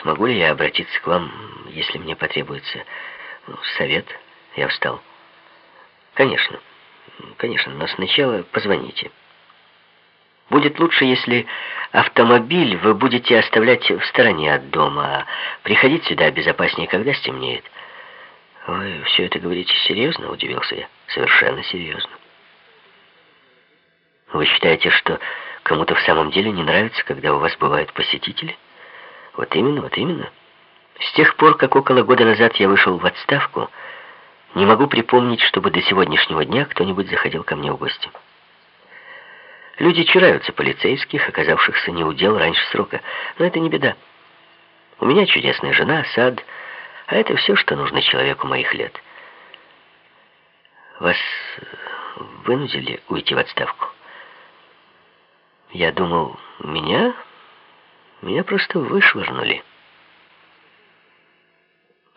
смогу ли я обратиться к вам, если мне потребуется ну, совет? Я встал. Конечно, конечно, но сначала позвоните. Будет лучше, если автомобиль вы будете оставлять в стороне от дома, а приходить сюда безопаснее, когда стемнеет. Вы все это говорите серьезно, удивился я. Совершенно серьезно. Вы считаете, что кому-то в самом деле не нравится, когда у вас бывают посетители? Вот именно, вот именно. С тех пор, как около года назад я вышел в отставку, не могу припомнить, чтобы до сегодняшнего дня кто-нибудь заходил ко мне в гости. Люди чураются полицейских, оказавшихся не удел раньше срока. Но это не беда. У меня чудесная жена, сад, а это все, что нужно человеку моих лет. Вас вынудили уйти в отставку? Я думал, меня... Меня просто вышвырнули.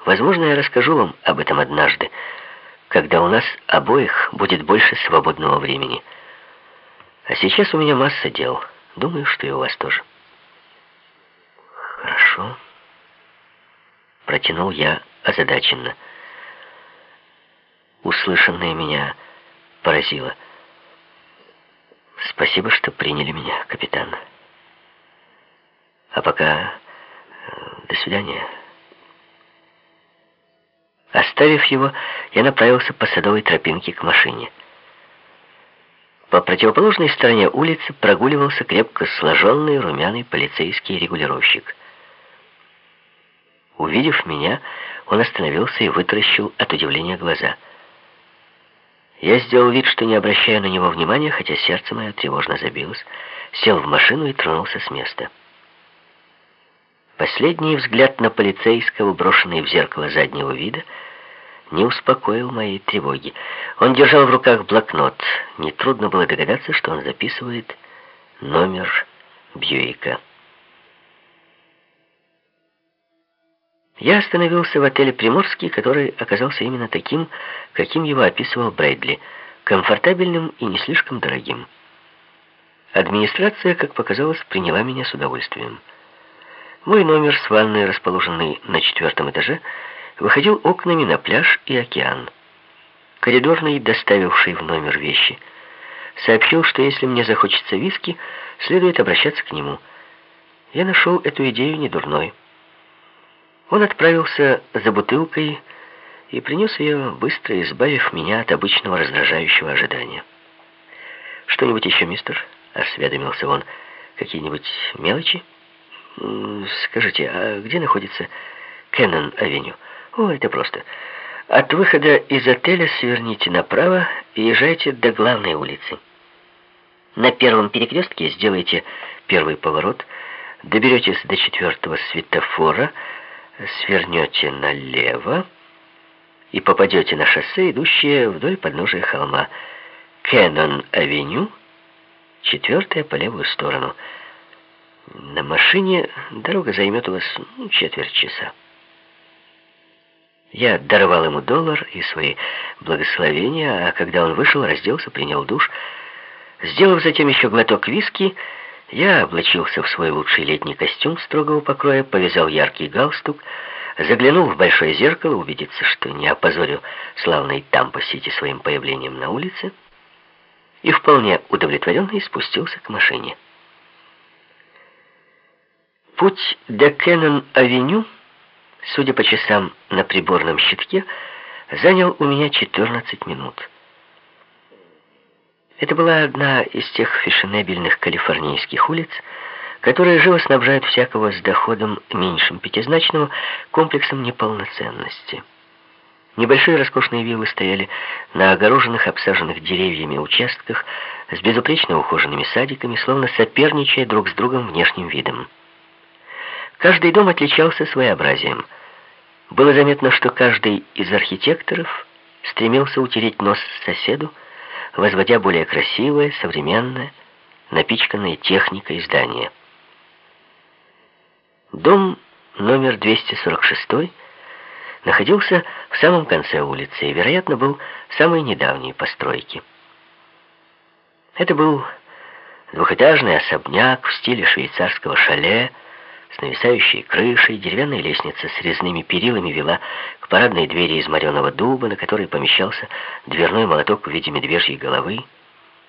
Возможно, я расскажу вам об этом однажды, когда у нас обоих будет больше свободного времени. А сейчас у меня масса дел. Думаю, что и у вас тоже. Хорошо. Протянул я озадаченно. Услышанное меня поразило. Спасибо, что приняли меня, капитан. А пока э, до свидания. Оставив его, я направился по садовой тропинке к машине. По противоположной стороне улицы прогуливался крепко сложенный румяный полицейский регулировщик. Увидев меня, он остановился и вытаращил от удивления глаза. Я сделал вид, что не обращая на него внимания, хотя сердце мое тревожно забилось, сел в машину и тронулся с места. Последний взгляд на полицейского, брошенный в зеркало заднего вида, не успокоил моей тревоги. Он держал в руках блокнот. Нетрудно было догадаться, что он записывает номер Бьюика. Я остановился в отеле «Приморский», который оказался именно таким, каким его описывал Брейдли, комфортабельным и не слишком дорогим. Администрация, как показалось, приняла меня с удовольствием. Мой номер с ванной, расположенный на четвертом этаже, выходил окнами на пляж и океан. Коридорный, доставивший в номер вещи, сообщил, что если мне захочется виски, следует обращаться к нему. Я нашел эту идею недурной. Он отправился за бутылкой и принес ее, быстро избавив меня от обычного раздражающего ожидания. «Что-нибудь еще, мистер?» — осведомился он. «Какие-нибудь мелочи?» «Скажите, а где находится Кеннон-авеню?» О, это просто. От выхода из отеля сверните направо и езжайте до главной улицы. На первом перекрестке сделайте первый поворот, доберетесь до четвертого светофора, свернете налево и попадете на шоссе, идущее вдоль подножия холма. Кеннон-авеню, четвертая по левую сторону. На машине дорога займет у вас ну, четверть часа. Я даровал ему доллар и свои благословения, а когда он вышел, разделся, принял душ. Сделав затем еще глоток виски, я облачился в свой лучший летний костюм строгого покроя, повязал яркий галстук, заглянул в большое зеркало, убедиться, что не опозорю славный Тампа-Сити своим появлением на улице, и вполне удовлетворенный спустился к машине. Путь до Кеннон-авеню судя по часам на приборном щитке, занял у меня 14 минут. Это была одна из тех фешенебельных калифорнийских улиц, которые живо снабжают всякого с доходом меньшим пятизначного комплексом неполноценности. Небольшие роскошные виллы стояли на огороженных, обсаженных деревьями участках с безупречно ухоженными садиками, словно соперничая друг с другом внешним видом. Каждый дом отличался своеобразием. Было заметно, что каждый из архитекторов стремился утереть нос соседу, возводя более красивое, современное, напичканное техникой здание. Дом номер 246 находился в самом конце улицы и, вероятно, был самой недавней постройки. Это был двухэтажный особняк в стиле швейцарского шале, с нависающей крышей, деревянная лестница с резными перилами вела к парадной двери из мореного дуба, на которой помещался дверной молоток в виде медвежьей головы,